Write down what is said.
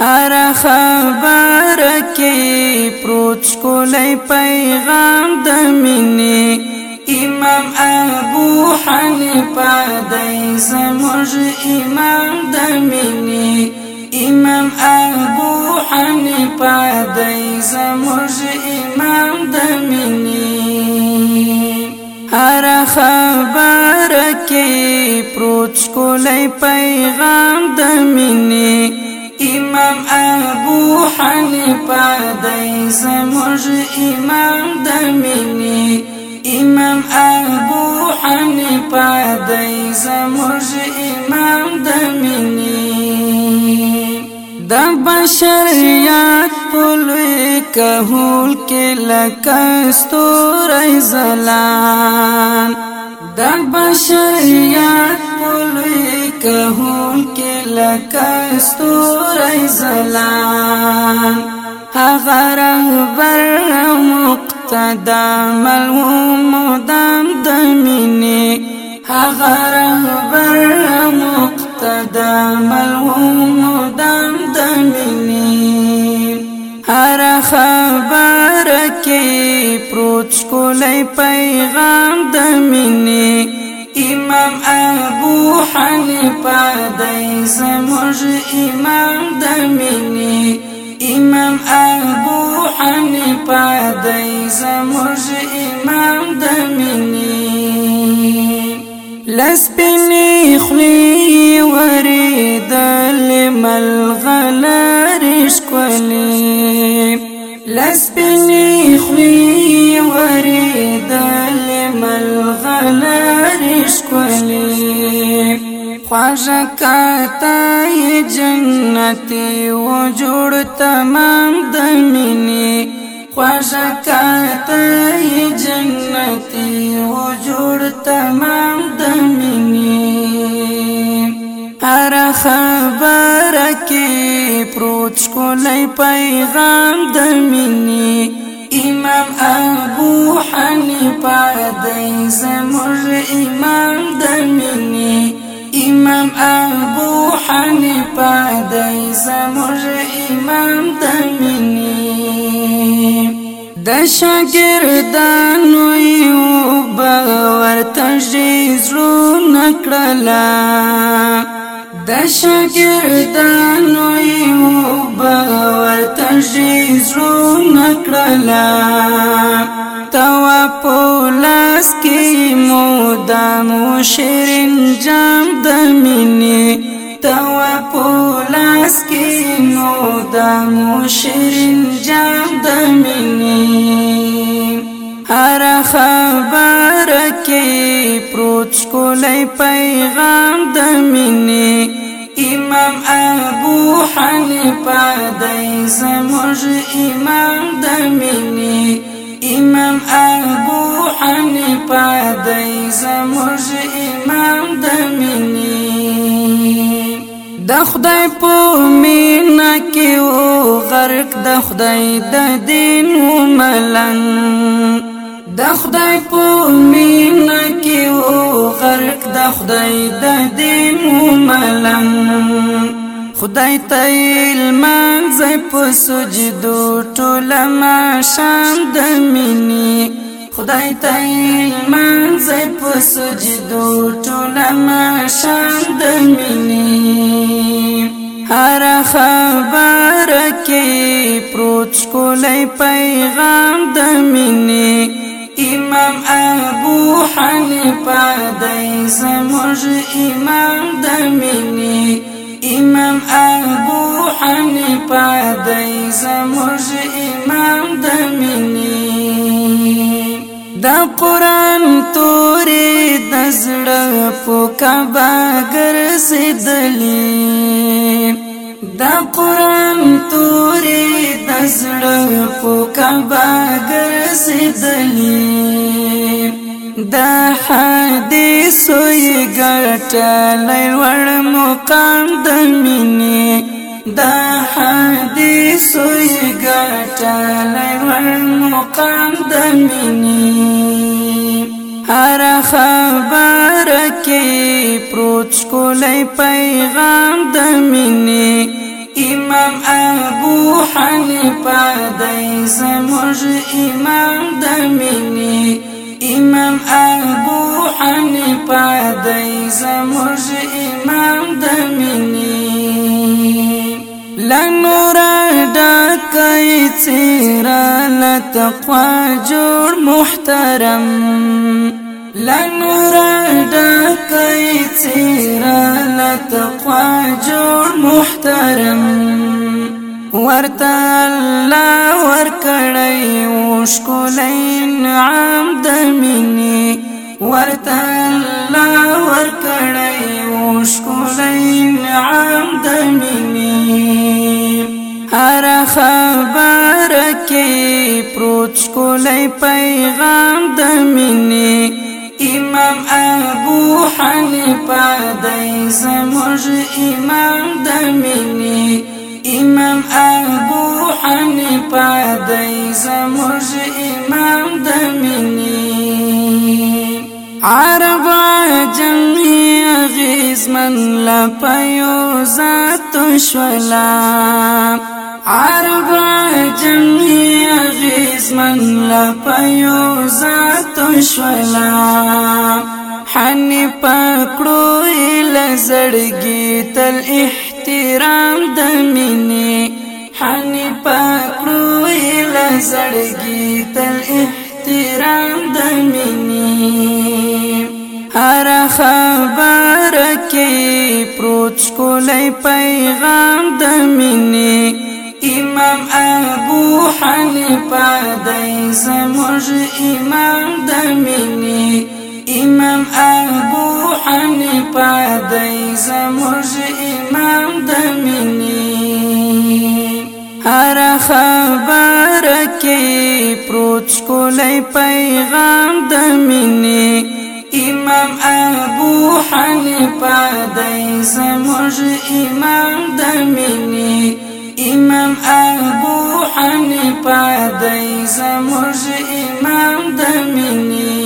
هر خبر کې پروت کولای پیغام د مینې امام ابو حنیفه دای زموږ امام د مینې امام ابو حنیفه دای زموږ امام د مینې هر خبر کې پروت کولای پیغام د مینې امام ابو حنیفه دای زموج امام د امام ابو حنیفه دای زموج امام د دا د بشریات پل کهول کې لکه ستوري زلان د بشریات پل کهول لکه ستوري زلان هغه رنگ بر مقتدا ملوم مدام د مینې هغه رنگ بر مقتدا ملوم مدام د مینې هر خبر کې پروت کولای پیغام د مینې پدای زموږ امام دمنی امام ابو حنیفه دای زموږ امام دمنی مینې لسبنی خلی ورې دل ملغ خواجه کاتا ی جنتی و جوړ تمام د مینې خواجه کاتا ی جنتی و جوړ تمام د مینې هر خبره کې پروت ښکلی پیغام د مینې امام ابو حنیفه د پدای زموږ امام تمنی د شاګردانو یو باور تجې زړه نکړلا د شاګردانو یو باور تجې زړه نکړلا توا پولاس کې مودام شیرین جام د مینه توا پولاس کې نو د مشرین جام د منی هر خبر کې پروت کولای پیغام د منی امام ابو حنیفه دای زموږ امام د منی امام ابو حنیفه دای زموږ امام د منی د خدای په مینا کې او غرق د خدای د دین وملن د خدای په مینا کې او غرق د خدای د دین وملن خدای ته المان زې په سجدو ټول ما شام د مینی خدای ته المان زې په سجدو ټول ما شام د مینی بارکې پروت کولای پیغام د مینې امام ابو حنیفه دای زموږ امام د مینې امام ابو حنیفه دای زموږ امام د مینې د قران تورې د زړه په کبا ګرځېدلې دا قرآن توری دزل پوکبا گرسی دلی دا حدیثو ی گرٹا لیور مقام دمینی دا حدیثو ی گرٹا لیور مقام دمینی هر خبر کې پروت کولای پیغام دمینی امام ابو حنیفه دای زموږ امام د مینې امام ابو حنیفه دای زموږ امام د مینې لنور ډکای څیر لتقوا جوړ محترم لنور ډکای څیرا لتقوا جوړ محترم ورته الله ورکړی وشکولای نعم دمنی ورته الله ورکړی وشکولای نعم دمنی هر خبر کې پروت شکولای پیغام دمنی امام ابو حنیفه دای زموج امام د امام ابو حنیفه دای زموج امام د مینې عرب جمعی غیزمن لپیو ذات شولا عرب جمعی لا لپیو ذات ګرم شولا حنی پکړو لزړګي تل احترام د مینې حنی پکړو لزړګي تل احترام د مینې هر خبر کې پروت کولای پیغام د مینې امام ابو حنیفه دای زموج امام د امام ابو حنیفه دای زموج امام د هر خبر کی پروت کولای پیغام د امام ابو حنیفه دای زموج امام د امام ابو حنيفه دای زموږ امام دميني